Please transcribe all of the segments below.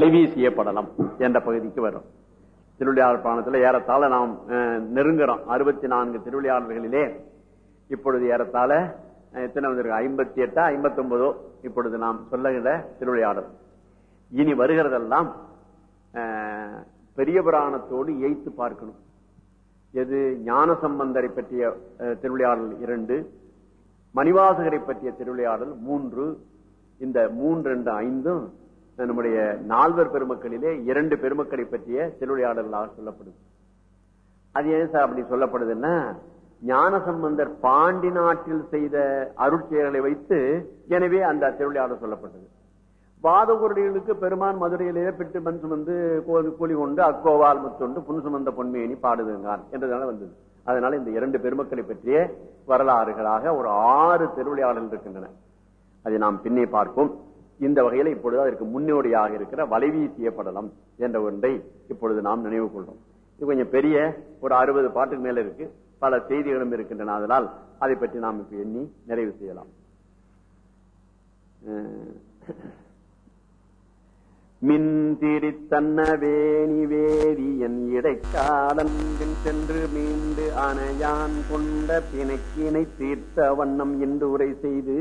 கல்வி செய்யப்படலாம் என்ற பகுதிக்கு வரும். திருவிளையாடல் பாணத்தில் ஏறத்தாழ நாம் நெருங்குறோம். அறுபத்தி நான்கு திருவிளையாடல்களிலே இப்பொழுது ஏறத்தாழ எத்தனை வந்திருக்கு? ஐம்பத்தி எட்டா ஐம்பத்தி ஒன்பதோ இப்பொழுது நாம் சொல்லுகிற திருவிளையாடல். இனி வருகிறதெல்லாம் பெரிய புராணத்தோடு ஏய்த்து பார்க்கணும். எது? ஞான சம்பந்தரை பற்றிய அஹ், திருவிளையாடல் இரண்டு மணிவாசகரை பற்றிய திருவிளையாடல் மூன்று இந்த மூன்று ரெண்டு ஐந்தும் நம்முடைய நால்வர் பெருமக்களிலே இரண்டு பெருமக்களை பற்றிய திருவிளையாடல்களாக சொல்லப்படுது. அது ஏன் சார் அப்படி சொல்லப்படுதுன்னா ஞான சம்பந்தர் பாண்டி நாட்டில் செய்த அருட்செயல்களை வைத்து எனவே அந்த திருவிளையாடல் சொல்லப்பட்டது. வாதகுருடிகளுக்கு பெருமான் மதுரையிலே பெற்று மண் சுமந்து கோலி கூலி கொண்டு அக்கோவால் முத்தொண்டு புன் சுமந்த பொன்மேனி பாடுதுங்கான் என்றதால வந்தது. அதனால இந்த இரண்டு பெருமக்களை பற்றிய வரலாறுகளாக ஒரு ஆறு திருவிளையாடல் இருக்கின்றன. அதை நாம் பின்னே பார்ப்போம். இந்த வகையில இப்பொழுது அதற்கு முன்னோடியாக இருக்கிற வலைவீசியப்படலம் என்ற ஒன்றை இப்பொழுது நாம் நினைவு கொள்றோம். இது கொஞ்சம் பெரிய ஒரு அறுபது பாட்டுக்கு மேல இருக்கு. பல செய்திகளும் இருக்கின்றன. அதனால் அதை பற்றி நாம் இப்ப எண்ணி நிறைவு செய்யலாம். மின்திரித்தன்ன மின் திரித்தன்ன வேணி வேதி என் இடைக்காலன் சென்று மீண்டு அணையான் கொண்ட பிணக்கினை தீர்த்த வண்ணம் என்று உரை செய்து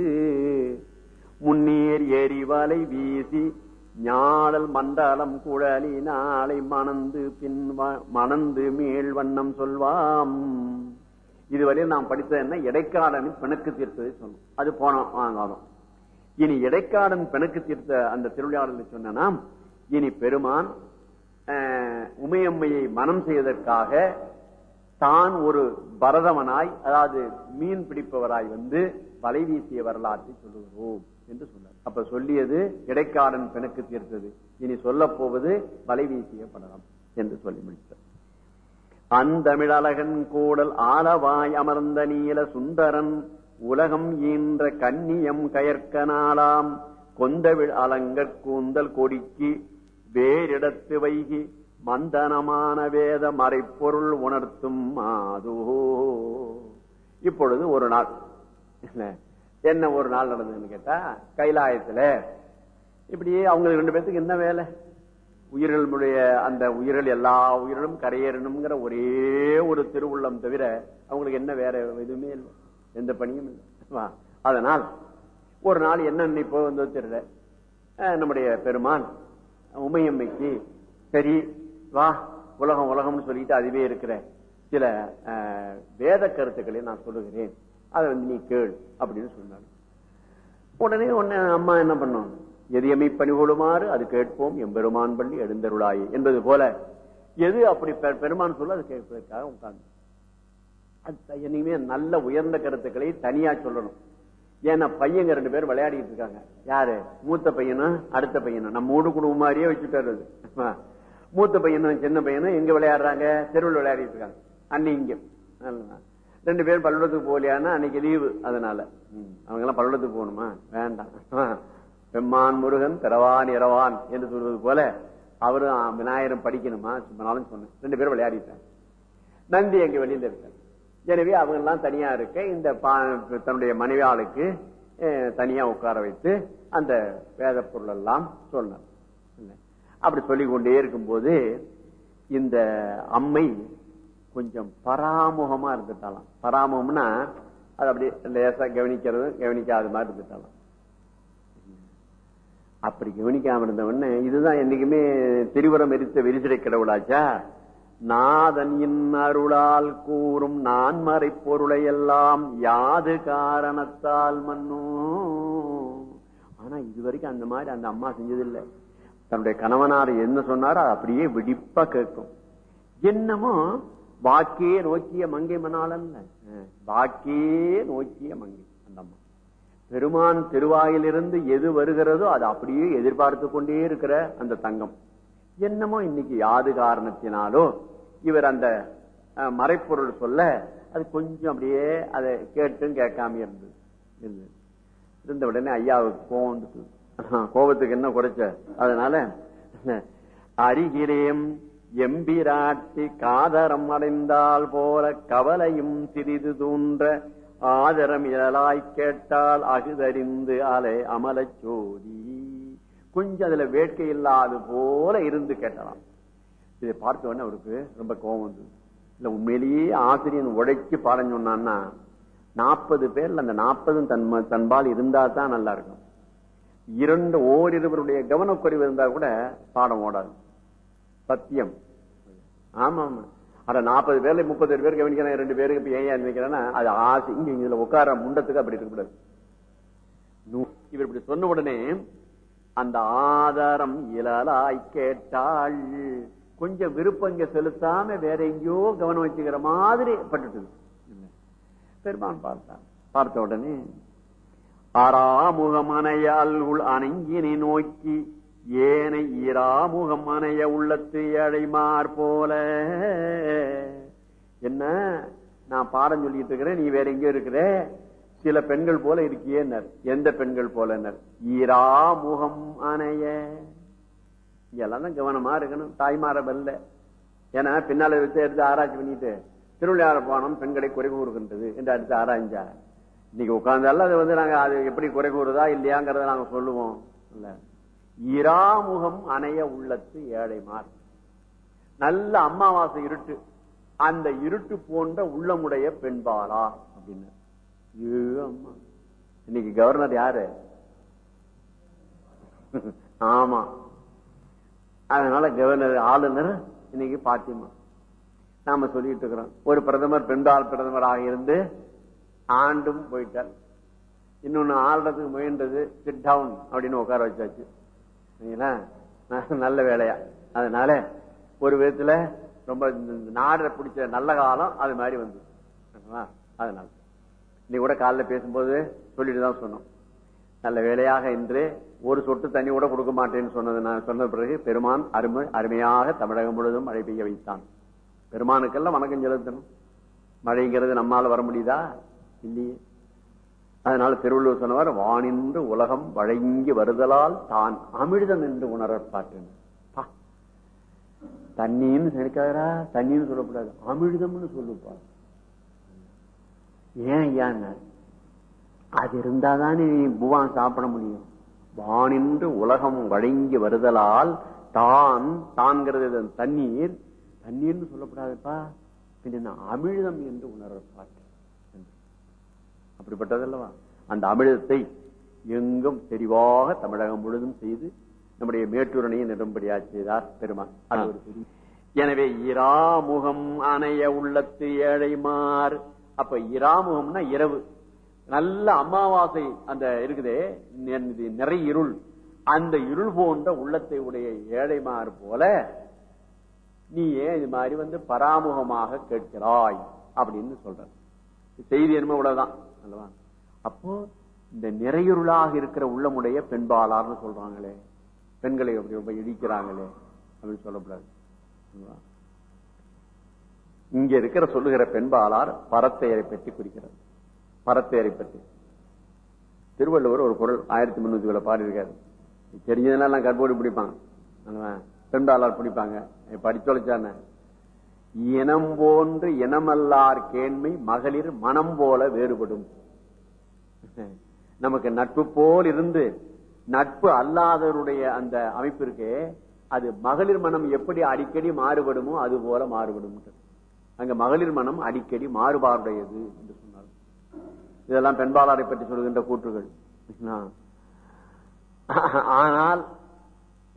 முன்னேர் எரிவலை வீசி ஞாழல் மண்டலம் குழலி நாளை மணந்து பின் மணந்து மேல் வண்ணம் சொல்வாம். இதுவரையில் நாம் படித்தது என்ன? இடைக்காலனின் பிணக்கு தீர்த்ததை சொன்னோம். அது போனோம் வாங்காலும் இனி இடைக்காடன் பிணக்கு தீர்த்த அந்த திருவிழாவில் சொன்னா இனி பெருமான் உமையம்மையை மனம் செய்வதற்காக தான் ஒரு பரதவனாய் அதாவது மீன் பிடிப்பவராய் வந்து வலை வீசிய வரலாற்றை சொல்லுகிறோம் என்று சொன்னார். அப்ப சொல்லியது இடைக்காரன் பிணக்கு தீர்த்தது. இனி சொல்லப் போவது வலை வீசிய படலம் என்று சொல்லி முடித்தார். அந்தமிழழகன் கூடல் ஆளவாய் அமர்ந்த நீல சுந்தரன் உலகம் ஈன்ற கன்னியம் கயற்க நாளாம் கொந்தவிழ் அலங்கற் கூந்தல் கொடிக்கு வேறிடத்து வைகி மந்தனமான வேத மறைப்பொருள் உணர்த்தும் மாதோ. இப்பொழுது ஒரு நாள். என்ன? ஒரு நாள் நடந்ததுன்னு கேட்டா கைலாயத்துல இப்படியே அவங்க ரெண்டு பேர்த்துக்கு என்ன வேலை? உயிர்களுடைய அந்த உயிர்கள் எல்லா உயிரிலும் கரையேறணுங்கிற ஒரே ஒரு திருவுள்ளம் தவிர அவங்களுக்கு என்ன வேற எதுவுமே இல்லை. எந்த பணியும் இல்லை. அதனால் ஒரு நாள் என்ன இப்போ வந்து தெரியல. அஹ் நம்முடைய பெருமான் உமையம்மைக்கு சரி வா உலகம் உலகம்னு சொல்லிட்டு அதுவே இருக்கிற சில வேத கருத்துக்களை நான் சொல்லுகிறேன். அதை வந்து நீ கேள் அப்படின்னு சொன்னாங்க. உடனே உடனே அம்மா என்ன பண்ணோம்? எதியமை பணிகொள்ளுமாறு அது கேட்போம். எம்பெருமான் பள்ளி எழுந்தருளாய் என்பது போல. எது அப்படி பெ- பெருமான் சொல்ல அது கேட்பதற்காக உட்கார்ந்து. அது என்னைக்குமே நல்ல உயர்ந்த கருத்துக்களை தனியா சொல்லணும். ஏன்னா பையங்க ரெண்டு பேரும் விளையாடிட்டு இருக்காங்க. யாரு? மூத்த பையனும் அடுத்த பையனும் நம்ம மூடு குடும்பம் மாதிரியே வச்சுட்டாரு அது. மூத்த பையனும் சின்ன பையனும் எங்க விளையாடுறாங்க தெருவில் விளையாடிட்டு இருக்காங்க. அன்னி இங்க. ரெண்டு பேரும் பள்ளிக்கூடத்துக்கு போகலையானா அன்னைக்கு லீவு அதனால. அவங்க எல்லாம் பள்ளிக்கூடத்துக்கு போகணுமா? வேண்டாம். பெம்மான் முருகன் பிறவான் இரவான் என்று சொல்வது போல அவரும் விநாயகரும் படிக்கணுமா? நாளும் சொன்னேன். ரெண்டு பேரும் விளையாடிட்டாங்க. நந்தி எங்க வெளியில இருக்காரு. எனவே அவங்க எல்லாம் தனியா இருக்க இந்த பா- தன்னுடைய மனைவியாளுக்கு அஹ், தனியா உட்கார வைத்து அந்த வேத பொருள் எல்லாம் சொன்னார். அப்படி சொல்லிக் கொண்டே இருக்கும்போது இந்த அம்மை கொஞ்சம் பராமுகமா இருந்துட்டாலாம் பராமுகம்னா அது அப்படி லேசா கவனிக்கிறது கவனிக்காத மாதிரி இருந்துட்டாலாம் அப்படி கவனிக்காம இருந்தவொடனே இதுதான் என்னைக்குமே திருவரம் எரித்த வெறிசிடை கடவுளாச்சா? நாதன் இன் அருளால் கூறும் நான்மறை பொருளை எல்லாம் யாது காரணத்தால் மன்னோ? ஆனா இதுவரைக்கும் அந்த மாதிரி அந்த அம்மா செஞ்சதில்லை. தன்னுடைய கணவனார் என்ன சொன்னாரோ அப்படியே வெடிப்பா கேட்கும். என்னமோ வாக்கே நோக்கிய மங்கை மணாலல்ல வாக்கே நோக்கிய மங்கை அந்த அம்மா பெருமான் திருவாயிலிருந்து எது வருகிறதோ அது அப்படியே எதிர்பார்த்து கொண்டே இருக்கிற அந்த தங்கம். என்னமோ இன்னைக்கு யாது காரணத்தினாலோ இவர் அந்த அஹ், மறைப்பொருள் சொல்ல அது கொஞ்சம் அப்படியே அதை கேட்டும் கேட்காம இருந்தது. இருந்த உடனே ஐயாவுக்கு கோவம் வந்துட்டு கோபத்துக்கு என்ன குறைச்ச? அதனால அருகிறேம் எம்பிராட்டி காதரம் அடைந்தால் போல கவலையும் சிறிது தூன்ற ஆதரம் இழலாய் கேட்டால் அகுதறிந்து அலை அமலச் சோதி. கொஞ்சம் அதுல வேட்கை இல்லாது போல இருந்து கேட்டலாம். இதை பார்த்த உடனே அவருக்கு ரொம்ப கோபம் வந்தது. இல்ல உண்மையிலேயே ஆசிரியன் உழைச்சு பாடம் சொன்னான்னா நாற்பது பேர்ல அந்த நாற்பதும் தன் தன்பால் இருந்தா தான் நல்லா இருக்கும். இரண்டு ஓரிருவருடைய கவனக்குறைவு இருந்தா கூட பாடம் ஓடாது. சத்தியம். ஆமா ஆமா அட நாற்பது பேர்ல முப்பது பேர் கவனிக்கிறேன் ரெண்டு பேருக்கு இப்ப ஏன் நினைக்கிறேன்னா அது ஆசை. இங்க இதுல உட்கார முண்டத்துக்கு அப்படி இருக்கக்கூடாது. இவர் இப்படி சொன்ன உடனே அந்த ஆதாரம் இயலாய் கேட்டாள். கொஞ்சம் விருப்பம் இங்க செலுத்தாம வேற எங்கேயோ கவனம் வச்சுக்கிற மாதிரி பட்டுட்டு பெருமான் பார்த்தான். பார்த்த உடனே அராமுகமனையால் உள் அணங்கினை நோக்கி ஏனை ஈராமுகம் அணைய உள்ளத்து ஏழைமார் போல. என்ன? நான் பாடம் சொல்லிட்டு இருக்கிறேன் நீ வேற எங்கேயோ இருக்கிற? சில பெண்கள் போல இருக்கியே எந்த பெண்கள் போல ஈராமுகம் அணைய. இதெல்லாம் தான் கவனமா இருக்கணும். தாய்மார வெல்ல. ஏன்னா பின்னால வச்சு எடுத்து ஆராய்ச்சி பண்ணிட்டு திருவிழார போனோம் பெண்களை குறைவு கொடுக்கின்றது என்று அடுத்து ஆராய்ஞ்சா இன்னைக்கு உட்கார்ந்தாலும் அது வந்து நாங்க அது எப்படி குறை கூறுதா இல்லையாங்கிறத நாங்க சொல்லுவோம். இல்ல. இராமுகம் அணைய உள்ளத்து ஏழைமார் நல்ல அமாவாசை இருட்டு. அந்த இருட்டு போன்ற உள்ளமுடைய பெண்பாளா அப்படின்னு. அம்மா. இன்னைக்கு கவர்னர் யாரு? ஆமா. அதனால கவர்னர் ஆளுநர் இன்னைக்கு பாத்தியமா நாம சொல்லிட்டு இருக்கிறோம். ஒரு பிரதமர் பெண்பால் பிரதமராக இருந்து ஆண்டும் போயிட்டார் இன்னொன்னு ஆள்றதுக்கு முயன்றது சிட் டவுன் அப்படின்னு உட்கார வச்சாச்சு. நல்ல வேலையா. அதனால ஒரு விதத்துல ரொம்ப நாட பிடிச்ச நல்ல காலம் அது மாதிரி வந்து அதனால. இன்னைக்கு கூட காலில் பேசும்போது சொல்லிட்டு தான் சொன்னோம். நல்ல வேலையாக இன்று ஒரு சொட்டு தண்ணி கூட கொடுக்க மாட்டேன்னு சொன்னது நான் சொன்ன பிறகு பெருமான் அருமை அருமையாக தமிழகம் முழுவதும் மழை பெய்ய வைத்தான். பெருமானுக்கெல்லாம் வணக்கம் செலுத்தணும். மழைங்கிறது நம்மால வர முடியுதா? இல்லையே. அதனால திருவள்ளுவர் சொன்னவர் வானின்று உலகம் வழங்கி வருதலால் தான் அமிர்தம் என்று உணரப்பாட்டு தண்ணின்னு நினைக்காதரா தண்ணின்னு சொல்லக்கூடாது அமிர்தம்னு சொல்லுப்பா. ஏன் ஐயா அது இருந்தாதானே நீ புவான் சாப்பிட முடியும். வானின்று உலகம் வழங்கி வருதலால் தான் தான்கிறது தண்ணீர். தண்ணீர்னு சொல்லப்படாதுப்பா பின்ன அமிழ்தம் என்று உணரப்பாட்டு அப்படிப்பட்டதல்லவா? அந்த அமிழ்தத்தை எங்கும் தெளிவாக தமிழகம் முழுதும் செய்து நம்முடைய மேட்டூரணையை நிரம்படியா செய்தார் பெருமான். எனவே இராமுகம் அணைய உள்ளத்து ஏழைமார். அப்ப இராமுகம்னா இரவு. நல்ல அமாவாசை அந்த இருக்குதே நிறைய இருள். அந்த இருள் போன்ற உள்ளத்தை உடைய ஏழைமார் போல நீ ஏன் இது மாதிரி வந்து பராமுகமாக கேட்கிறாய்? அப்படின்னு சொல்ற செய்தி என்ன இவ்வளவுதான். அல்லவா? அப்போ இந்த நிறையுருளாக இருக்கிற உள்ளமுடைய பெண்பாளார்னு சொல்றாங்களே. பெண்களை அப்படி ரொம்ப இடிக்கிறாங்களே அப்படின்னு சொல்லக்கூடாது. இங்க இருக்கிற சொல்லுகிற பெண்பாளார் பரத்தையரை பற்றி குறிக்கிறது பரத்தையரை பற்றி. திருவள்ளுவர் ஒரு குரல் ஆயிரத்தி முன்னூத்தி பாடியிருக்காரு. தெரிஞ்சதெல்லாம் கற்போடு பிடிப்பாங்க. பெண்பாளார் பிடிப்பாங்க. படிச்சொலைச்சான இனம் போன்று இனமல்லார் கேண்மை மகளிர் மனம் போல வேறுபடும். நமக்கு நட்பு போல் இருந்து நட்பு அல்லாதவருடைய அந்த அமைப்பு இருக்கு அது மகளிர் மனம் எப்படி அடிக்கடி மாறுபடுமோ அது போல மாறுபடும். அங்க மகளிர் மனம் அடிக்கடி மாறுபாடுடையது என்று சொன்னார் இதெல்லாம் பெண்பாளரை பற்றி சொல்கின்ற கூற்றுகள். ஆனால்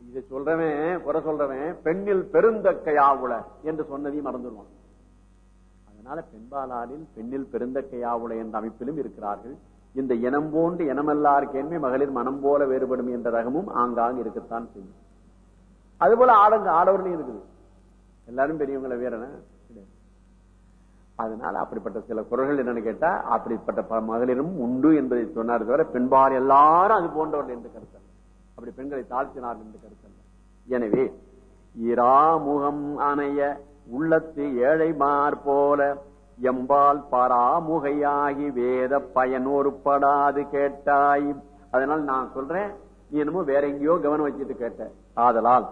இதை சொல்றவன் குறை சொல்றவன் பெண்ணில் பெருந்தக்கையாவுல என்று சொன்னதையும் மறந்துடுவான். அதனால பெண்பாலாரில் பெண்ணில் பெருந்தக்கையாவுல என்ற அமைப்பிலும் இருக்கிறார்கள். இந்த இனம் போன்று இனமல்லாருக்கேன்மை மகளிர் மனம் போல வேறுபடும் என்ற ரகமும் ஆங்காங்க இருக்கத்தான் செய்யும். அது போல ஆடங்க ஆடவர்களையும் இருக்குது. எல்லாரும் பெரியவங்களை வேறன? அதனால அப்படிப்பட்ட சில குரல்கள் என்னன்னு கேட்டா அப்படிப்பட்ட மகளிரும் உண்டு என்பதை சொன்னார் தவிர பெண்பால் எல்லாரும் அது போன்றவர்கள் என்று கருத்தல் அப்படி பெண்களை தாழ்த்தினார் என்று கருத்தல்ல. எனவே இராமுகம் அணைய உள்ளத்து ஏழைமார் போல எம்பால் பராமுகையாகி வேத பயனோருப்படாது கேட்டாய். அதனால் நான் சொல்றேன் நீ என்னமோ வேற எங்கேயோ கவனம் வச்சுட்டு கேட்ட. ஆதலால்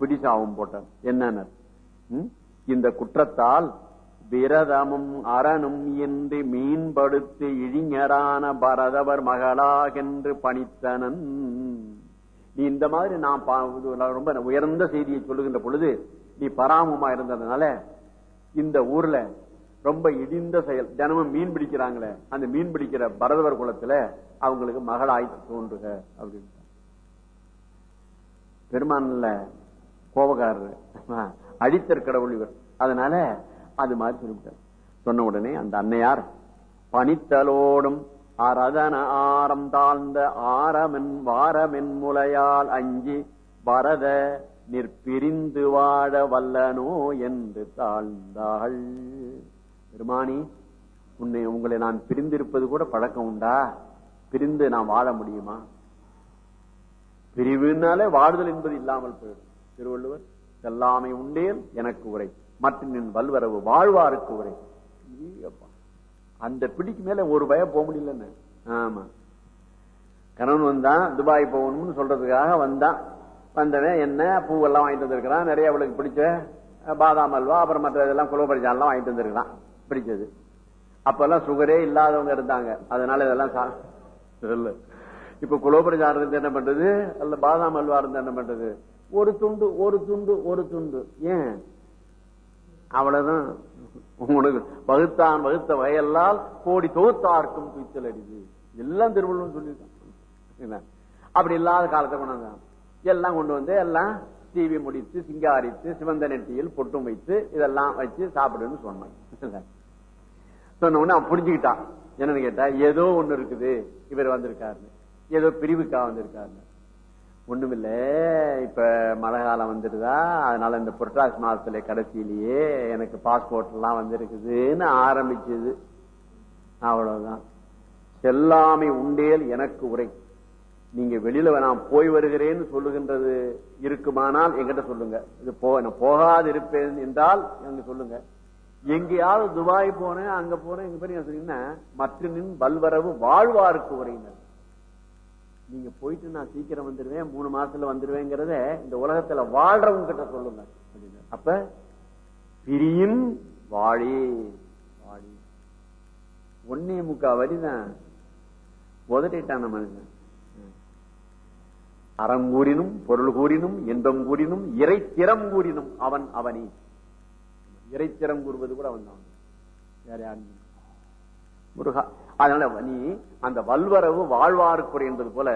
பிடிசாவும் போட்ட என்னன்னு இந்த குற்றத்தால் விரதமும் அரணும் என்று மீன்படுத்தி இழிஞரான பரதவர் மகளாகென்று பணித்தனன். நீ இந்த மாதிரி நான் ரொம்ப உயர்ந்த செய்தியை சொல்லுகின்ற பொழுது நீ பராமமா இருந்ததுனால இந்த ஊர்ல ரொம்ப இடிந்த செயல் தினமும் மீன் பிடிக்கிறாங்களே அந்த மீன் பிடிக்கிற பரதவர் குலத்துல அவங்களுக்கு மகளாய் தோன்றுக அப்படின்னு. பெருமான்ல கோபக்காரர். அடித்தர் கடவுள் இவர். அதனால அது மாதிரி சொல்லிவிட்டார். சொன்ன உடனே அந்த அன்னையார் பனித்தலோடும் அரதன ஆரம் தாழ்ந்த ஆரமென் வாரமென் முலையால் அஞ்சி பரத நிற்பிரிந்து வாழ வல்லனோ என்று தாழ்ந்தாள். பெருமானி உன்னை உங்களை நான் பிரிந்திருப்பது கூட பழக்கம் உண்டா? பிரிந்து நான் வாழ முடியுமா? பிரிவுனாலே வாழ்தல் என்பது இல்லாமல் போயிடும். திருவள்ளுவர் செல்லாமை உண்டேன் எனக்கு உரை மற்ற நின் வல்வரவு வாழ்வாருக்கு உரை. அந்த பிடிக்கு மேல ஒரு பயம் போக முடியலன்னு. ஆமா. கணவன் வந்தான் துபாய் போகணும்னு சொல்றதுக்காக வந்தான் வந்தவன் என்ன பூவெல்லாம் வாங்கிட்டு வந்திருக்கிறான். நிறைய அவளுக்கு பிடிச்ச பாதாம் அல்வா அப்புறம் மற்ற இதெல்லாம் குலோபரிஜான்லாம் வாங்கிட்டு வந்திருக்கிறான். பிடிச்சது. அப்பெல்லாம் சுகரே இல்லாதவங்க இருந்தாங்க. அதனால இதெல்லாம் சா- இல்ல. இப்ப குலோபரிஜான் இருந்து என்ன பண்றது? அல்ல பாதாம் அல்வா இருந்து என்ன பண்றது? ஒரு துண்டு ஒரு துண்டு ஒரு துண்டு. ஏன்? அவ்வளவுதான். உனக்கு வகுத்தான் வகுத்த வகையெல்லாம் கோடி தொகுத்தார்க்கும் துய்த்தல் அடிது எல்லாம் திருவள்ளுவர் சொல்லியிருக்கான். அப்படி இல்லாத காலத்தை கொண்டாந்தான் எல்லாம் கொண்டு வந்து எல்லாம் டிவி முடித்து சிங்காரித்து சிவந்த நெட்டியில் பொட்டும் வைத்து இதெல்லாம் வச்சு சாப்பிடுன்னு சொன்னான். சொன்ன உடனே அவன் புரிஞ்சுக்கிட்டான். என்னன்னு கேட்டா ஏதோ ஒண்ணு இருக்குது. இவர் வந்திருக்காரு ஏதோ பிரிவுக்கா வந்திருக்காரு ஒண்ணுமில்ல. இப்ப மழை காலம் வந்துடுதா? அதனால இந்த புரட்டாசி மாசத்துல கடைசியிலேயே எனக்கு பாஸ்போர்ட் எல்லாம் வந்திருக்குதுன்னு ஆரம்பிச்சது. அவ்வளவுதான். செல்லாமை உண்டேல் எனக்கு உரை. நீங்க வெளியில நான் போய் வருகிறேன்னு சொல்லுகின்றது இருக்குமானால் எங்கிட்ட சொல்லுங்க. இது போ நான் போகாது இருப்பேன் என்றால் எங்க சொல்லுங்க. எங்கேயாவது துபாய் போனேன் அங்க போனேன் எங்க பேர் சொன்னீங்கன்னா மற்ற பல்வரவு வல்வரவு வாழ்வாருக்கு உரையினர். நீங்க போயிட்டு நான் சீக்கிரம் வந்துருவேன் மூணு மாசத்துல வந்துடுவேங்கிறத இந்த உலகத்துல வாழ்றவங்க கிட்ட சொல்லுங்க. அப்ப பிரியின் வாழி. வாழி. ஒன்னே முக்கா வரிதான் உதட்டிட்டான மனுஷன். அறம் கூறினும் பொருள் கூறினும் இன்பம் கூறினும் இறைத்திறம் கூறினும் அவன் அவனே. இறைத்திறம் கூறுவது கூட அவன் தான். வேற யாரும் முருகா. அதனால நீ அந்த வல்வரவு வாழ்வார்க்குறை என்பது போல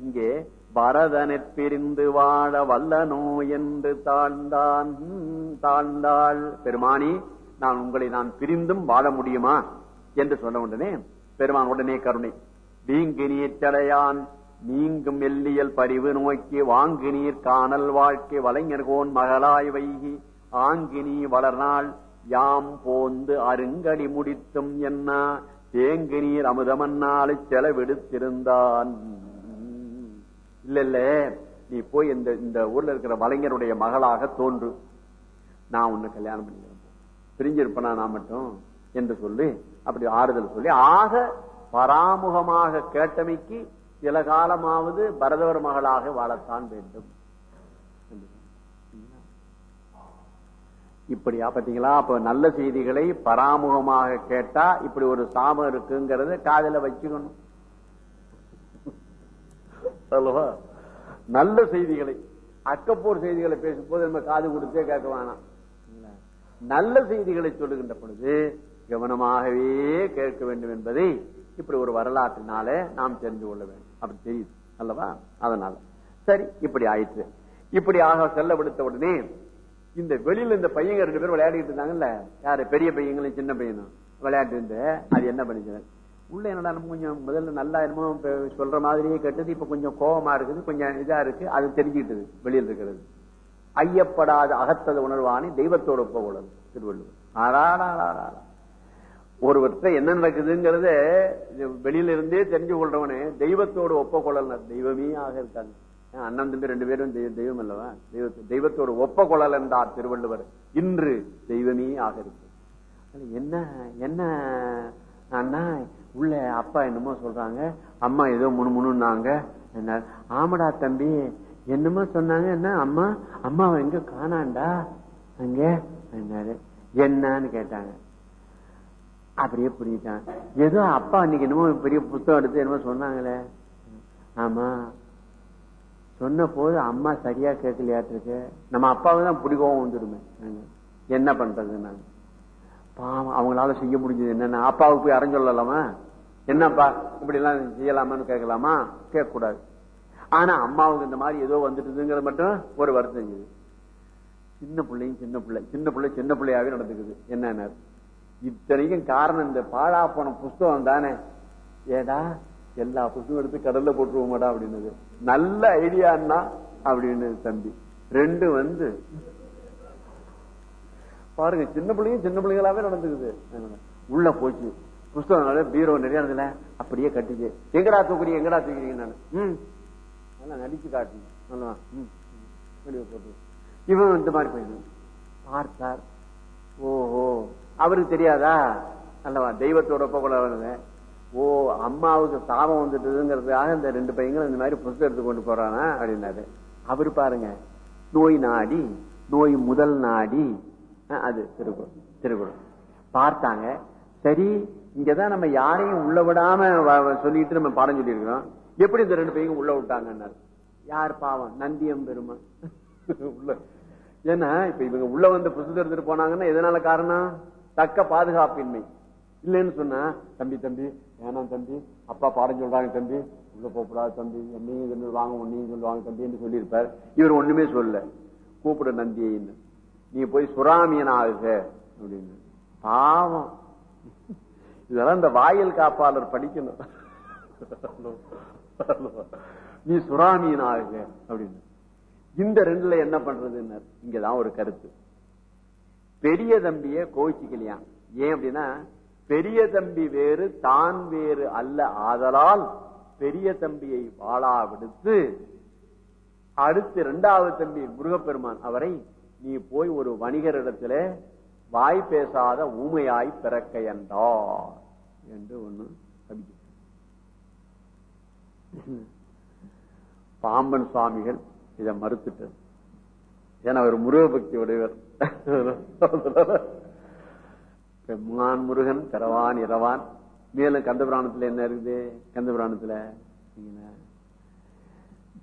இங்கே பரதனை பிரிந்து வாழ வல்லனோ என்று தாழ்ந்தான் தாழ்ந்தாள். பெருமானி நான் உங்களை நான் பிரிந்தும் வாழ முடியுமா? என்று சொன்ன உடனே பெருமான் உடனே கருணை. வீங்கு நீச்சடையான் நீங்கும் எல்லியல் பரிவு நோக்கி வாங்கு நீர் காணல் வாழ்க்கை வலைஞர்கோன் மகளாய் வைகி ஆங்கினி வளர்நாள் யாம் போந்து அருங்கடி முடித்தும் என்ன? தேங்கு நீர் அமுதமன்னாலை செலவெடுத்திருந்தான். இல்ல இல்ல நீ போய் இந்த இந்த ஊர்ல இருக்கிற வலைஞருடைய மகளாக தோன்று. நான் உன்னை கல்யாணம் பண்ணிக்கிறேன். பிரிஞ்சிருப்பனா நான் மட்டும்? என்று சொல்லி அப்படி ஆறுதல் சொல்லி ஆக பராமுகமாக கேட்டமைக்கு சில காலமாவது பரதவர் மகளாக வாழத்தான் வேண்டும் என்று சொன்னார். இப்படியா பாத்தீங்களா அப்ப நல்ல செய்திகளை பராமுகமாக கேட்டா இப்படி ஒரு சாபம் இருக்குங்கிறத காதுல வச்சுக்கணும். நல்ல செய்திகளை அக்கப்போர் செய்திகளை பேசும்போது நம்ம காது கொடுத்தே கேட்க வேணாம் நல்ல செய்திகளை சொல்லுகின்ற பொழுது கவனமாகவே கேட்க வேண்டும் என்பதை இப்படி ஒரு வரலாற்றினால நாம் தெரிந்து கொள்ள வேண்டும். அப்படி தெரியுது அல்லவா? அதனால. சரி இப்படி ஆயிற்று. இப்படி ஆக செல்ல விடுத்த உடனே இந்த வெளியில இந்த பையங்க ரெண்டு பேரும் விளையாடிட்டு இருந்தாங்கல்ல? யாரு? பெரிய பையங்களும் சின்ன பையனும். விளையாட்டு இருந்து அது என்ன பண்ணிச்சு? உள்ள என்னடா கொஞ்சம் முதல்ல நல்லா என்னமோ சொல்ற மாதிரியே கேட்டது. இப்ப கொஞ்சம் கோபமா இருக்குது. கொஞ்சம் இதா இருக்கு. அது தெரிஞ்சுக்கிட்டது. வெளியில் இருக்கிறது. ஐயப்படாத அகத்தது உணர்வானி தெய்வத்தோட ஒப்பகுலம் திருவள்ளுவர். ஆறாடா ஒருவர்கிட்ட என்ன நடக்குதுங்கிறத வெளியில இருந்தே தெரிஞ்சு கொள்றவனே தெய்வத்தோடு ஒப்பக்கொள்ளல. தெய்வமே ஆக இருக்காங்க. அண்ணன் தம்பி ரெண்டு பேரும் தெய்வம் அல்லவா? தெய்வ- தெய்வத்தோடு ஒப்ப கொள்ளல் என்றார் திருவள்ளுவர். இன்று தெய்வமே ஆக இருக்கு என்ன என்ன அண்ணா உள்ள அப்பா என்னமோ சொல்றாங்க அம்மா ஏதோ முணு முணுன்னாங்க என்ன ஆமாடா தம்பி என்னமோ சொன்னாங்க என்ன அம்மா அம்மாவை எங்க காணாண்டா? அங்க என்னாரு என்னன்னு கேட்டாங்க. அப்படியே புரிஞ்சுட்டான் ஏதோ அப்பா அன்னைக்கு என்னமோ பெரிய புத்தகம் எடுத்து என்னமோ சொன்னாங்களே. ஆமா சொன்ன போது அம்மா சரியா கேட்கலையாட்டிருக்கு. நம்ம அப்பாவுக்கு தான் பிடிக்கவும் வந்துடுமே. என்ன பண்றது நாங்க பாவம் அவங்களால செய்ய முடிஞ்சது என்னன்னா? அப்பாவுக்கு போய் அரைஞ்சொல்லலாமா என்னப்பா இப்படி எல்லாம் செய்யலாமான்னு கேட்கலாமா? கேட்க கூடாது ஆனா அம்மாவுக்கு இந்த மாதிரி ஏதோ வந்துட்டுங்கிறது மட்டும் ஒரு வருத்தம் செஞ்சது சின்ன பிள்ளையும் சின்ன பிள்ளை சின்ன பிள்ளை சின்ன பிள்ளையாவே நடந்துக்குது. என்ன இத்தனைக்கும் காரணம் இந்த பாழா போன புஸ்தகம் தானே. ஏடா எல்லா புஸ்தகம் எடுத்து கடல்ல போட்டுருவோமாடா அப்படின்னது. நல்ல ஐடியான்னா அப்படின்னு தம்பி. ரெண்டு வந்து பாருங்க சின்ன பிள்ளைங்க சின்ன பிள்ளைங்களாவே நடந்துக்குது. உள்ள போச்சு. புஸ்தகம் பீரோ நிறைய இருந்ததுல அப்படியே கட்டிச்சு. எங்கடா தூக்குறீங்க எங்கடா தூக்குறீங்க நான். ம். நல்லா நடிச்சு காட்டு நல்லா ம். போட்டு. இவன் இந்த மாதிரி போயிடும் பார்த்தார். ஓஹோ. அவருக்கு தெரியாதா? அல்லவா தெய்வத்தோட போகல ஓ அம்மாவுக்கு சாபம் வந்துட்டுங்கிறதுக்காக இந்த ரெண்டு பையங்களும் இந்த மாதிரி புதுசு எடுத்து கொண்டு போறானா அப்படின்னாரு. அவரு பாருங்க நோய் நாடி நோய் முதல் நாடி. அஹ், அது திருக்குறள் திருக்குறள். பார்த்தாங்க சரி இங்கதான் நம்ம யாரையும் உள்ள விடாம சொல்லிட்டு நம்ம பாடம் சொல்லியிருக்கிறோம். எப்படி இந்த ரெண்டு பையங்க உள்ள விட்டாங்கன்னாரு? யார் பாவம்? நந்தியம் பெருமா உள்ள. ஏன்னா இப்ப இவங்க உள்ள வந்து புதுசு எடுத்துட்டு போனாங்கன்னா எதனால காரணம்? தக்க பாதுகாப்பின்மை. இல்லைன்னு சொன்னா தம்பி தம்பி வேணாம் தம்பி அப்பா பாடம் சொல்றாங்க தம்பி உள்ள போகக்கூடாது தம்பி என்னையும் சொல்லுவாங்க உன்னையும் சொல்லுவாங்க தம்பின்னு சொல்லியிருப்பார். இவர் ஒண்ணுமே சொல்லல. கூப்பிட நந்தியன்னு நீ போய் சுறாமியன் ஆகுக அப்படின்னு. பாவம். இதெல்லாம் இந்த வாயில் காப்பாளர் படிக்கணும். நீ சுறாமியன் ஆகுக அப்படின்னு. இந்த ரெண்டுல என்ன பண்றதுன்னு இங்கதான் ஒரு கருத்து. பெரிய தம்பிய கோவிச்சுக்கலையாம். ஏன் அப்படின்னா பெரிய தம்பி வேறு தான் வேறு அல்ல. ஆதலால் பெரிய தம்பியை வாழா விடுத்து அடுத்து இரண்டாவது தம்பி முருகப்பெருமான் அவரை நீ போய் ஒரு வணிகரிடத்துல வாய் பேசாத ஊமையாய் பிறக்க என்றார். என்று ஒண்ணு பாம்பன் சுவாமிகள் இதை மறுத்துட்டார் ஏன்னா அவர் முருக பக்தி உடையவர். பெம்மான் முருகன் கரவான் இரவான். மேலும் கந்த புராணத்துல என்ன இருக்குது? கந்த புராணத்துல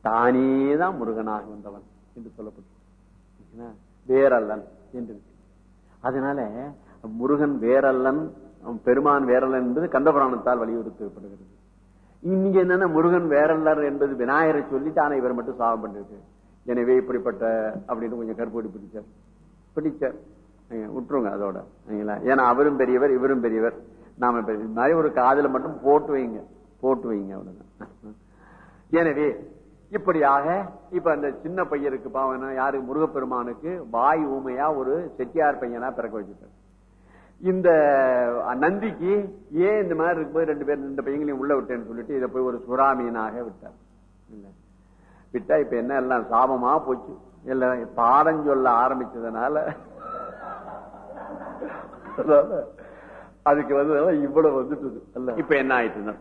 தானேதான் முருகனாக வந்தவன் என்று சொல்லப்பட்டு வேரல்லன் என்று அதனால முருகன் வேரல்லன் பெருமான் வேரல்லன் என்பது கந்தபுராணத்தால் வலியுறுத்தப்படுகிறது. இங்க என்னன்னா முருகன் வேறல்லர் என்பது விநாயகரை சொல்லி தானே இவர் மட்டும் சாபம் பண்ணிருக்கு. எனவே இப்படிப்பட்ட அப்படின்னு கொஞ்சம் கருப்போடி பிடிச்சார். பிடிச்சார். விட்டுருங்க அதோட சரிங்களா? ஏன்னா அவரும் பெரியவர் இவரும் பெரியவர். நாம பெரிய மாதிரி ஒரு காதல மட்டும் போட்டு வைங்க. போட்டு வைங்க அவ்வளவுதான். எனவே இப்படியாக இப்ப அந்த சின்ன பையனுக்கு பாவனா யாரு? முருகப்பெருமானுக்கு வாய் ஊமையா ஒரு செட்டியார் பையனா பிறக்க வச்சுட்டார். இந்த நந்திக்கு ஏன் இந்த மாதிரி இருக்கும்போது ரெண்டு பேர் ரெண்டு பையங்களையும் உள்ள விட்டேன்னு சொல்லிட்டு இதை போய் ஒரு சுறாமீனாக விட்டார். விட்டா இப்ப என்ன எல்லாம் சாபமா போச்சு. இல்ல பாடம் சொல்ல ஆரம்பிச்சதுனால அதுக்கு வந்து இவ்வளவு வந்துட்டு இப்ப என்ன ஆயிட்டு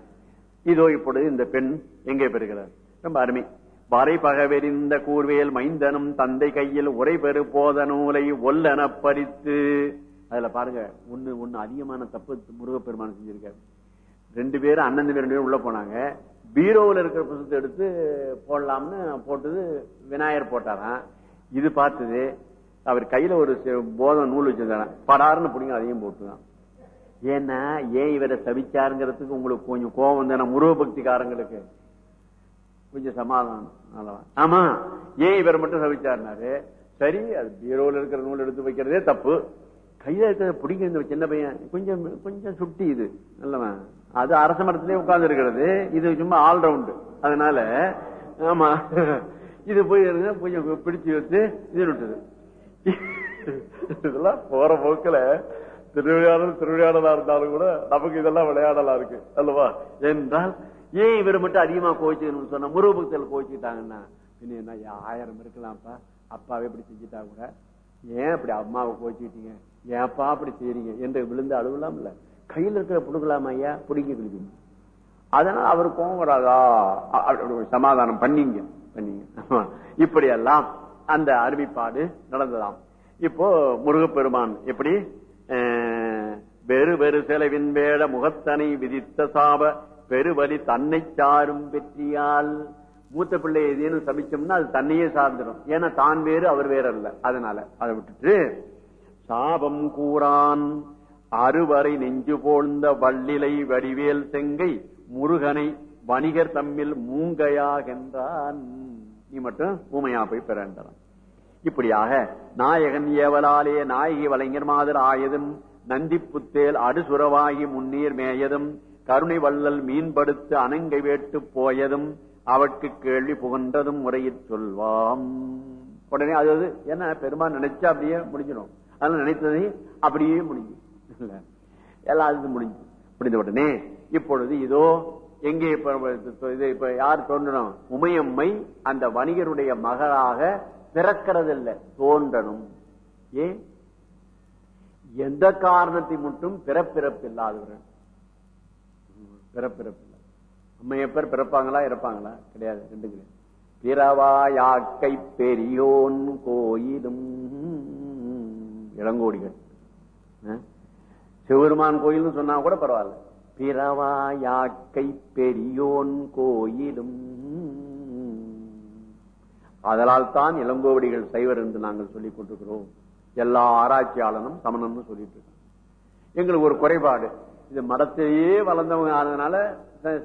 இதோ இப்பொழுது இந்த பெண் எங்கே பெறுகிறார்? ரொம்ப அருமை. வரை பகவெறிந்த கூர்வேல் மைந்தனும் தந்தை கையில் உரை பெறு போத நூலை ஒல்லென பறித்து. அதுல பாருங்க ஒண்ணு ஒண்ணு அதிகமான தப்பு முருகப்பெருமான் செஞ்சிருக்காரு. ரெண்டு பேரும் அண்ணன் ரெண்டு பேரும் உள்ள போனாங்க. பீரோவில் இருக்கிற புத்தகத்தை எடுத்து போடலாம்னு போட்டது விநாயகர் போட்டாராம். இது பார்த்தது அவர் கையில ஒரு போதம் நூல் வச்சிருந்தாங்க படாருன்னு பிடிங்க அதையும் போட்டுதான். ஏன்னா ஏன் இவரை சபிச்சாருங்கிறதுக்கு உங்களுக்கு கொஞ்சம் கோபம் தானே முருக பக்திக்காரங்களுக்கு கொஞ்சம் சமாதானம் ஆமா ஏன் இவர் மட்டும் சபிச்சாருனாரு சரி அது பீரோல இருக்கிற நூல் எடுத்து வைக்கிறதே தப்பு. கையில இருக்கிறத பிடிங்க இந்த சின்ன பையன் கொஞ்சம் கொஞ்சம் சுட்டி இது நல்லவன். அது அரச மரத்திலே உட்கார்ந்து இருக்கிறது. இது சும்மா ஆல்ரவுண்டு அதனால ஆமா இது போய் கொஞ்சம் பிடிச்சு வச்சு இது விட்டுது இதெல்லாம் போற போக்குல திருவிளையாடல் திருவிழாடலா இருந்தாலும் கூட நமக்கு இதெல்லாம் விளையாடலா இருக்கு. அல்லவா? என்றால் ஏன் இவர் மட்டும் அதிகமா கோச்சுக்கணும்னு சொன்னா முருகபக்தர்கள் கோச்சுக்கிட்டாங்கன்னா பின்ன என்ன ஆயிரம் இருக்கலாம்ப்பா? அப்பாவே இப்படி செஞ்சுட்டா கூட. ஏன் அப்படி அம்மாவை கோச்சுக்கிட்டீங்க ஏன்ப்பா அப்படி செய்யறீங்க என்று விழுந்து அழுவலாம் இல்ல. கையில இருக்கிற புடுக்கலாமா ஐயா? பிடிக்க கிழிக்கணும் அதனால அவர் கோவம் வராதா? ஒரு சமாதானம் பண்ணீங்க. பண்ணீங்க. ஆமா. இப்படியெல்லாம் அந்த அறிவிப்பாடு நடந்ததாம். இப்போ முருகப்பெருமான் எப்படி வெறு வெறு செலவின் வேட முகத்தனை விதித்த சாப பெருவலி தன்னை சாரும் வெற்றியால். மூத்த பிள்ளை ஏதேனும் சபிச்சோம்னா அது தன்னையே சார்ந்துடும். ஏன்னா தான் வேறு அவர் வேற அல்ல. அதனால அதை விட்டுட்டு சாபம் கூறான். அறுவரை நெஞ்சு போழ்ந்த வள்ளிலை வடிவேல் செங்கை முருகனை வணிகர் தம்மில் மூங்கையாகின்றான் நீ மட்டும் ஊமையா போய் பெறன்றான் இப்படியாக நாயகன் ஏவலாலே நாயகி வலைஞர் மாதர் ஆயதும் நந்தி புத்தேல் அடுசுரவாகி முன்னீர் மேயதும் கருணை வள்ளல் மீன்படுத்து அணங்கை வேட்டு போயதும் அவற்கு கேள்வி புகன்றதும் முறையிற் சொல்வாம். உடனே அது என்ன பெருமா நினைச்சா அப்படியே முடிஞ்சிடும். அதனால நினைத்ததை அப்படியே முடிஞ்சு எல்லா எல்லாம் அது முடிஞ்சு முடிந்த உடனே இப்பொழுது இதோ எங்கே இப்ப இது இப்ப யார் தோன்றணும்? உமையம்மை அந்த வணிகருடைய மகளாக பிறக்கிறதில்ல. தோன்றணும். ஏன்? எந்த காரணத்தை மட்டும் பிறப்பிறப்பு இல்லாதவர் பிறப்பிறப்பு பிறப்பிறப்பில்லை அம்மையப்பர் பிறப்பாங்களா இறப்பாங்களா? கிடையாது ரெண்டு கிடையாது பிறவாயாக்கை பெரியோன் கோயிலும். இளங்கோடிகள். சிவபெருமான் கோயில்னு சொன்னா கூட பரவாயில்ல. பிறவாயாக்கை பெரியோன் கோயிலும். அதனால் தான் இளங்கோவடிகள் சைவர் என்று நாங்கள் சொல்லிக் கொண்டிருக்கிறோம். எல்லா ஆராய்ச்சியாளனும் சமணம்னு சொல்லிட்டு இருக்கோம் எங்களுக்கு ஒரு குறைபாடு. இது மடத்தையே வளர்ந்தவங்க ஆனதுனால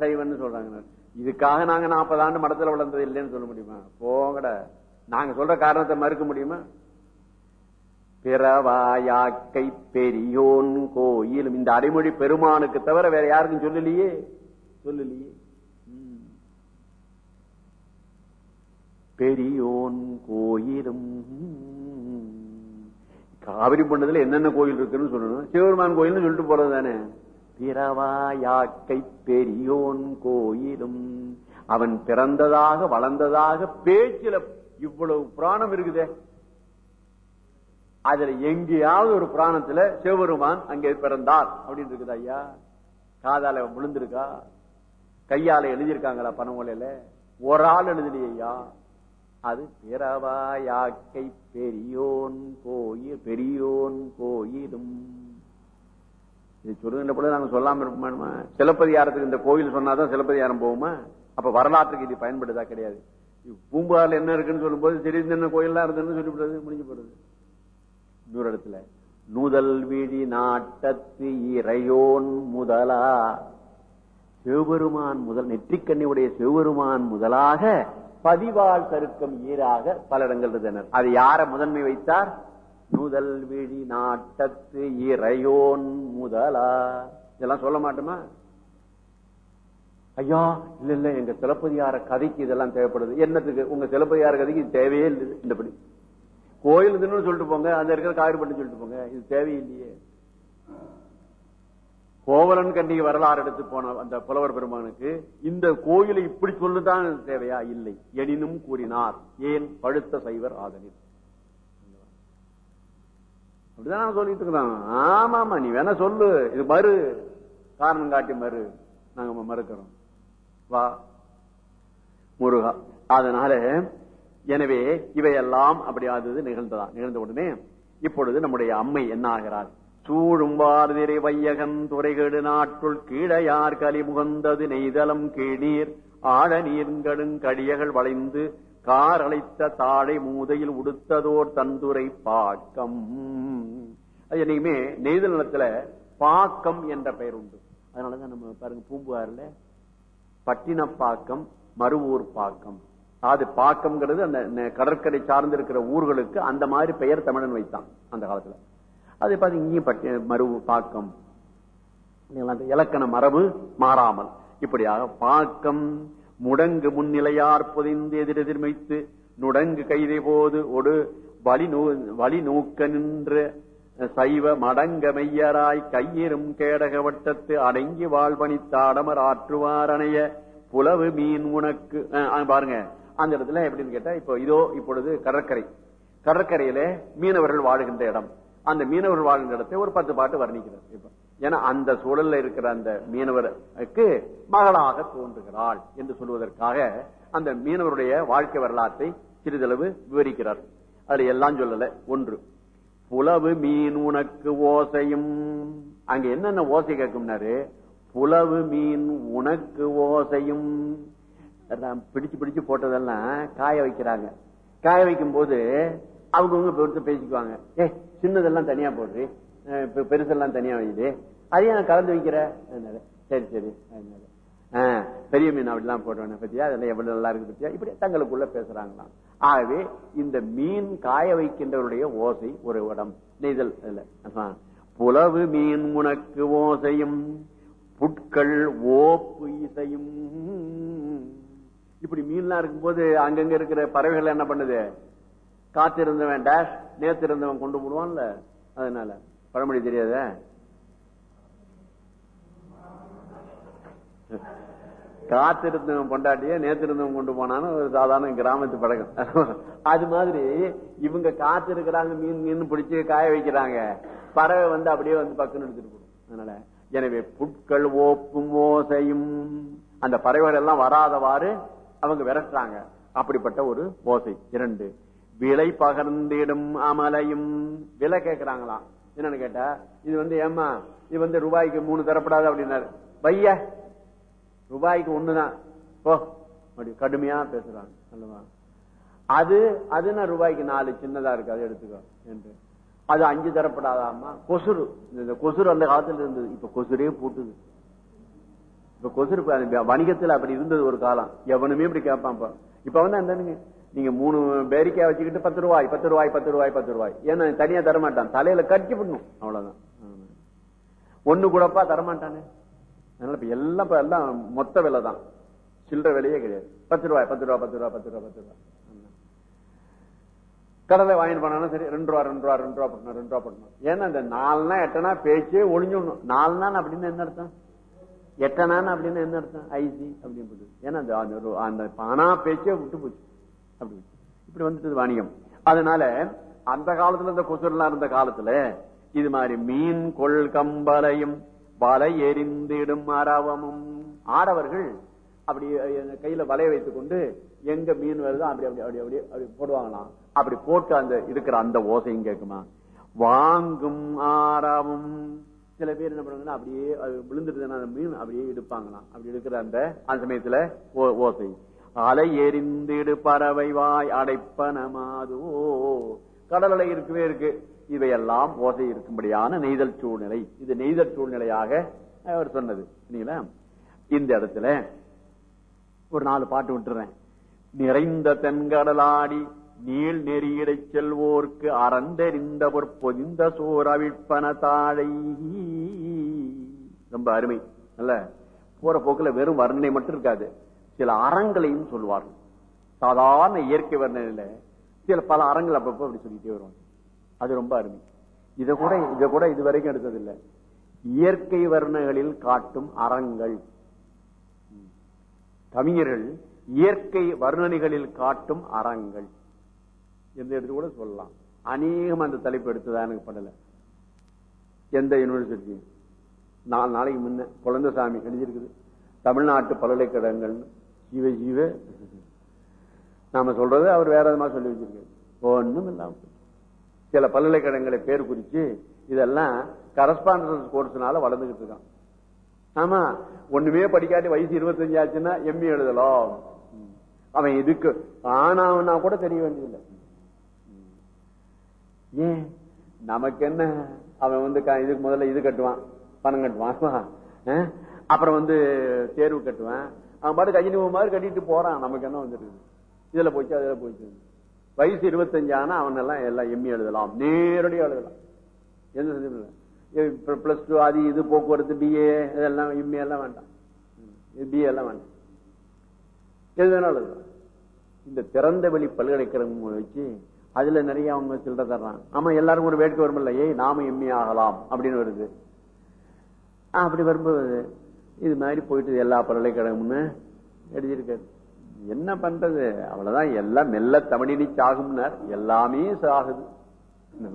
சைவன் சொல்றாங்க இதுக்காக நாங்க நாற்பது ஆண்டு மடத்துல வளர்ந்தது இல்லைன்னு சொல்ல முடியுமா? போங்கட. நாங்க சொல்ற காரணத்தை மறுக்க முடியுமா? பிறவாயாக்கை பெரியோன் கோயிலும். இந்த அடைமொழி பெருமானுக்கு தவிர வேற யாருக்கும் சொல்லலையே? சொல்லலையே. பெரியோன் கோயிலும். காவிரி பண்ணதுல என்னென்ன கோயில் இருக்குன்னு சொல்லணும். சிவபெருமான் கோயில்னு சொல்லிட்டு போறது தானே. பிறவாயாக்கை பெரியோன் கோயிலும். அவன் பிறந்ததாக வளர்ந்ததாக பேச்சில இவ்வளவு புராணம் இருக்குதே. அதுல எங்கேயாவது ஒரு புராணத்துல சிவபெருமான் அங்கே பிறந்தார். அப்படின்னு இருக்குது ஐயா. காதால விழுந்திருக்கா? கையால எழுதியிருக்காங்களா பணமொழியில ஒரு ஆள் எழுதலையா அது பிறவாயாக்கை பெரியோன் கோயில் பெரியோன் கோயிலும். இது சொல்லுகின்ற பொழுது நாங்க சொல்லாம இருப்போமா சிலப்பதிகாரத்துக்கு இந்த கோயில் சொன்னாதான் சிலப்பதிகாரம் போகுமா? அப்ப வரலாற்றுக்கு இது பயன்படுதா கிடையாது. பூம்பால் என்ன இருக்குன்னு சொல்லும் போது தெரிந்த என்ன கோயில்லாம் இருந்ததுன்னு சொல்லிவிடுறது முடிஞ்சு போடுறது இன்னொரு இடத்துல நூதல் விழி நாட்டத்து இறையோன் முதலா. சிவபெருமான் முதல் நெற்றிக்கண்ணியுடைய சிவபெருமான் முதலாக பதிவால் சருக்கம் ஈராக பல இடங்கள் இருந்தனர். அது யார முதன்மை வைத்தார்? நுதல் விழி நாட்டத்து இறையோன் முதலா. இதெல்லாம் சொல்ல மாட்டோமா? ஐயா இல்ல இல்ல எங்க சிலப்பதியார கதைக்கு இதெல்லாம் தேவைப்படுது. என்னத்துக்கு? உங்க சிலப்பதியார கதைக்கு தேவையே இல்லை இந்தபடி. கோயில் இதுன்னு சொல்லிட்டு போங்க அந்த இருக்கிற காவிரிப்பட்டு சொல்லிட்டு போங்க. இது தேவையில்லையே. கோவலன் கண்டிகை வரலாறு எடுத்து போன அந்த புலவர் பெருமானுக்கு இந்த கோயிலை இப்படி சொல்லுதான் தேவையா? இல்லை. எனினும் கூறினார் ஏன் பழுத்த சைவர் ஆதனில்? அப்படிதான் நான் சொல்லிட்டு இருக்கிறான். ஆமா ஆமா நீ வேணா சொல்லு. இது மறு. காரணம் காட்டி மறு. நாங்க மறுக்கிறோம். வா முருகா. அதனால எனவே இவையெல்லாம் அப்படி ஆதது நிகழ்ந்ததா? நிகழ்ந்த உடனே இப்பொழுது நம்முடைய அம்மை என்ன ஆகிறார் சூழும் வார்திரை வையகன் துறைகேடு நாட்டுள் கீழையார் கலி முகந்தது நெய்தலம் கீழீர் ஆழ நீர்கடுங் கடியகள் வளைந்து கார் அழைத்த தாழை மூதையில் உடுத்ததோர் தந்துரை பாக்கம் அது என்னைக்குமே நெய்தல் நிலத்துல பாக்கம் என்ற பெயர் உண்டு. அதனாலதான் நம்ம பாருங்க பூம்புகார்ல பட்டினப்பாக்கம் மறுவூர் பாக்கம். அது பாக்கம்ங்கிறது அந்த கடற்கரை சார்ந்து இருக்கிற ஊர்களுக்கு அந்த மாதிரி பெயர் தமிழன் வைத்தான் அந்த காலத்துல. அது பார்த்து இங்கேயும் பட்டி பாக்கம் இலக்கண மரபு மாறாமல். இப்படியாக பாக்கம் முடங்கு முன்னிலையார் புதைந்து எதிரெதிர்மைத்து நுடங்கு கைதை போது ஒடு வழி நூ வழி நூக்க நின்ற சைவ மடங்க மெய்யராய் கையிரும் கேடக வட்டத்து அடங்கி வாழ்பணித்தாடமர் ஆற்றுவார் ஆற்றுவாரணைய புலவு மீன் உனக்கு பாருங்க. அந்த இடத்துல எப்படின்னு கேட்டா இப்போ இதோ இப்பொழுது கடற்கரை. கடற்கரையில மீனவர்கள் வாழுகின்ற இடம். அந்த மீனவர்கள் வாழ்கின்ற இடத்தை ஒரு பத்து பாட்டு வர்ணிக்கிறார் இப்ப ஏன்னா அந்த சூழல்ல இருக்கிற அந்த மீனவருக்கு மகளாக தோன்றுகிறாள் என்று சொல்வதற்காக அந்த மீனவருடைய வாழ்க்கை வரலாற்றை சிறிதளவு விவரிக்கிறார். அது எல்லாம் சொல்லல. ஒன்று புலவு மீன் உனக்கு ஓசையும் அங்க என்னென்ன ஓசை கேட்கும்னாரு? புலவு மீன் உனக்கு ஓசையும் பிடிச்சு பிடிச்சு போட்டதெல்லாம் காய வைக்கிறாங்க. காய வைக்கும் போது அவங்கவுங்க பொறுத்து பேசிக்குவாங்க. ஏ சின்னதெல்லாம் தனியா போடுறி. பெருசெல்லாம் தனியா வைக்குது அதையும் நான் கலந்து வைக்கிற. சரி சரி. அதனால ஆஹ் பெரிய மீன் அப்படிலாம் போடுவேன் பத்தியா? அதெல்லாம் எவ்வளவு நல்லா இருக்கு பத்தியா? இப்படி தங்களுக்குள்ள பேசுறாங்களாம். ஆகவே இந்த மீன் காய வைக்கின்றவருடைய ஓசை ஒரு இடம். நெய்தல் புலவு மீன் உனக்கு ஓசையும் புட்கள் ஓப்பு இசையும். இப்படி மீன்லாம் இருக்கும்போது அங்கங்க இருக்கிற பறவைகள் என்ன பண்ணுது? காத்து இருந்தவன் டேஷ் நேத்து இருந்தவன் கொண்டு போடுவான்ல. அதனால. பழமொழி தெரியாத? காத்து இருந்தவன் பொண்டாட்டிய நேத்து இருந்தவன் கொண்டு போனான்னு ஒரு சாதாரண கிராமத்து பழக்கம். அது மாதிரி இவங்க காத்து இருக்கிறாங்க மீன் மீன் பிடிச்சி காய வைக்கிறாங்க. பறவை வந்து அப்படியே வந்து பக்குன்னு எடுத்துட்டு அதனால எனவே புட்கள் ஓப்பும் ஓசையும் அந்த பறவைகள் எல்லாம் வராதவாறு அவங்க விரட்டுறாங்க. அப்படிப்பட்ட ஒரு ஓசை. இரண்டு விலை பகர்ந்திடும் அமலையும். விலை கேட்கிறாங்களாம் என்னன்னு கேட்டா இது வந்து ஏமா இது வந்து ரூபாய்க்கு மூணு தரப்படாது அப்படின்னாரு. வைய ரூபாய்க்கு ஒண்ணுதான். ஓ அப்படி கடுமையா பேசுறாங்க. சொல்லுவா அது அது நான் ரூபாய்க்கு நாலு சின்னதா இருக்கு அதை எடுத்துக்கோ என்று. அது அஞ்சு தரப்படாதாமா கொசுறு. இந்த கொசுறு அந்த காலத்துல இருந்தது. இப்ப கொசுரே பூட்டுது. இப்ப கொசுறு வணிகத்துல அப்படி இருந்தது ஒரு காலம். எவனுமே இப்படி கேட்பான் இப்ப. வந்து அந்த நீங்க மூணு பேரிக்கா வச்சுக்கிட்டு பத்து ரூபாய் பத்து ரூபாய் பத்து ரூபாய் பத்து ரூபாய். ஏன்னா தனியா தரமாட்டான். தலையில கட்டி விடணும் அவ்வளவுதான். ஒண்ணு கூடப்பா தரமாட்டானே. அதனால இப்ப எல்லாம் இப்ப எல்லாம் மொத்த விலை தான். சில்லற விலையே கிடையாது. பத்து ரூபாய் பத்து ரூபாய் பத்து ரூபாய் பத்து ரூபாய் பத்து ரூபாய். கடலை வாங்கிட்டு போனாலும் சரி ரெண்டு ரூபா ரெண்டு ரூபா ரெண்டு ரூபா போட்டணும் ரெண்டு ரூபா போட்டணும் ஏன்னா இந்த நாலுனா எட்டனா பேச்சே ஒளிஞ்சுடணும். நாலுனா அப்படின்னு என்ன அர்த்தம்? எட்டனான அப்படின்னு என்ன அர்த்தம்? ஐசி அப்படின்னு ஏன்னா அந்த அந்த அந்த பானா பேச்சே விட்டு போச்சு. அப்படி. இப்படி வந்துட்டு வாணிகம். அதனால அந்த காலத்துல இந்த கொசுரெல்லாம் இருந்த காலத்துல இது மாதிரி மீன் கொள் கம்பலையும் வலை எரிந்திடும் அரவமும் ஆடவர்கள் அப்படி கையில வலைய வைத்துக் கொண்டு எங்க மீன் வருதோ அப்படி அப்படி அப்படி அப்படி அப்படி போடுவாங்களாம். அப்படி போட்டு அந்த இருக்கிற அந்த ஓசையும் கேட்குமா? வாங்கும் ஆரவும். சில பேர் என்ன பண்ணுவாங்கன்னா அப்படியே விழுந்துட்டு அந்த மீன் அப்படியே எடுப்பாங்களாம். அப்படி எடுக்கிற அந்த அந்த சமயத்துல ஓ- ஓசை. அலை எரிந்திடு பறவை வாய் அடைப்பனமாதோ. கடல் அலை இருக்கவே இருக்கு. இவையெல்லாம் ஓசை இருக்கும்படியான நெய்தல் சூழ்நிலை. இது நெய்தல் சூழ்நிலையாக அவர் சொன்னது. சரிங்களா இந்த இடத்துல ஒரு நாலு பாட்டு விட்டுறேன். நிறைந்த தென்கடலாடி நீள் நெறியிடச் செல்வோர்க்கு அறந்தெறிந்தவர் பொதிந்த சோர் தாழை. ரொம்ப அருமை. அல்ல போற போக்குல வெறும் வர்ணனை மட்டும் இருக்காது. சில அறங்களையும் சொல்லுவார்கள் சாதாரண இயற்கை வர்ணனையில சில பல அறங்கள் அப்பப்போ அப்படி சொல்லிட்டே வருவாங்க. அது ரொம்ப அருமை. இதை கூட இதை கூட இது வரைக்கும் எடுத்ததில்லை. இயற்கை வர்ணங்களில் காட்டும் அறங்கள். கவிஞர்கள் இயற்கை வர்ணனைகளில் காட்டும் அறங்கள். எந்த எடுத்து கூட சொல்லலாம். அநேகம் அந்த தலைப்பு எடுத்ததா எனக்கு எந்த யூனிவர்சிட்டி நாலு நாளைக்கு முன்ன குழந்தைசாமி எழுதியிருக்குது. தமிழ்நாட்டு பல்கலைக்கழகங்கள். ஜீவ ஜீவ. நாம சொல்றது அவர் வேற விதமா சொல்லி வச்சிருக்காரு. ஒண்ணும் இல்லாம சில பல்கலைக்கழகங்களை பேர் குறிச்சு இதெல்லாம் கரஸ்பாண்டன்ஸ் கோர்ஸ்னால வளர்ந்துகிட்டு இருக்கான். ஆமா ஒண்ணுமே படிக்காட்டி வயசு இருபத்தஞ்சு ஆச்சுன்னா எம்இ எழுதலாம். அவன் இதுக்கு ஆனாவனா கூட தெரிய வேண்டியதில்லை. ஏன்? நமக்கு என்ன அவன் வந்து க- இதுக்கு முதல்ல இது கட்டுவான். பணம் கட்டுவான். அப்புறம் வந்து தேர்வு கட்டுவான். அவன் பாட்டு கஜினி மாதிரி கட்டிட்டு போறான். நமக்கு என்ன வந்துருக்கு இதுல போச்சு அதுல போச்சு. வயசு இருபத்தஞ்சு ஆனா அவன் எல்லாம் எல்லாம் எம்மி எழுதலாம். நேரடியாக எழுதலாம். எந்த சந்தேகமும் பிளஸ் டூ அது இது போக்குவரத்து பிஏ இதெல்லாம் எம்மி எல்லாம் வேண்டாம். பிஏ எல்லாம் வேண்டாம். எது வேணாலும் எழுதலாம். இந்த திறந்த வெளி பல்கலைக்கழகம் வச்சு அதுல நிறைய அவங்க சில்லற தர்றான் ஆமா எல்லாரும் ஒரு வேட்கை வரும்ல ஏய் நாம எம்மி ஆகலாம் அப்படின்னு வருது. அப்படி வரும்போது இது மாதிரி போயிட்டு எல்லா பல்கலைக்கழகமுன்னு எழுதியிருக்காரு. என்ன பண்றது? அவ்வளவுதான் எல்லாம் மெல்ல தமிழினி சாகும்னார் எல்லாமே சாகுது. என்ன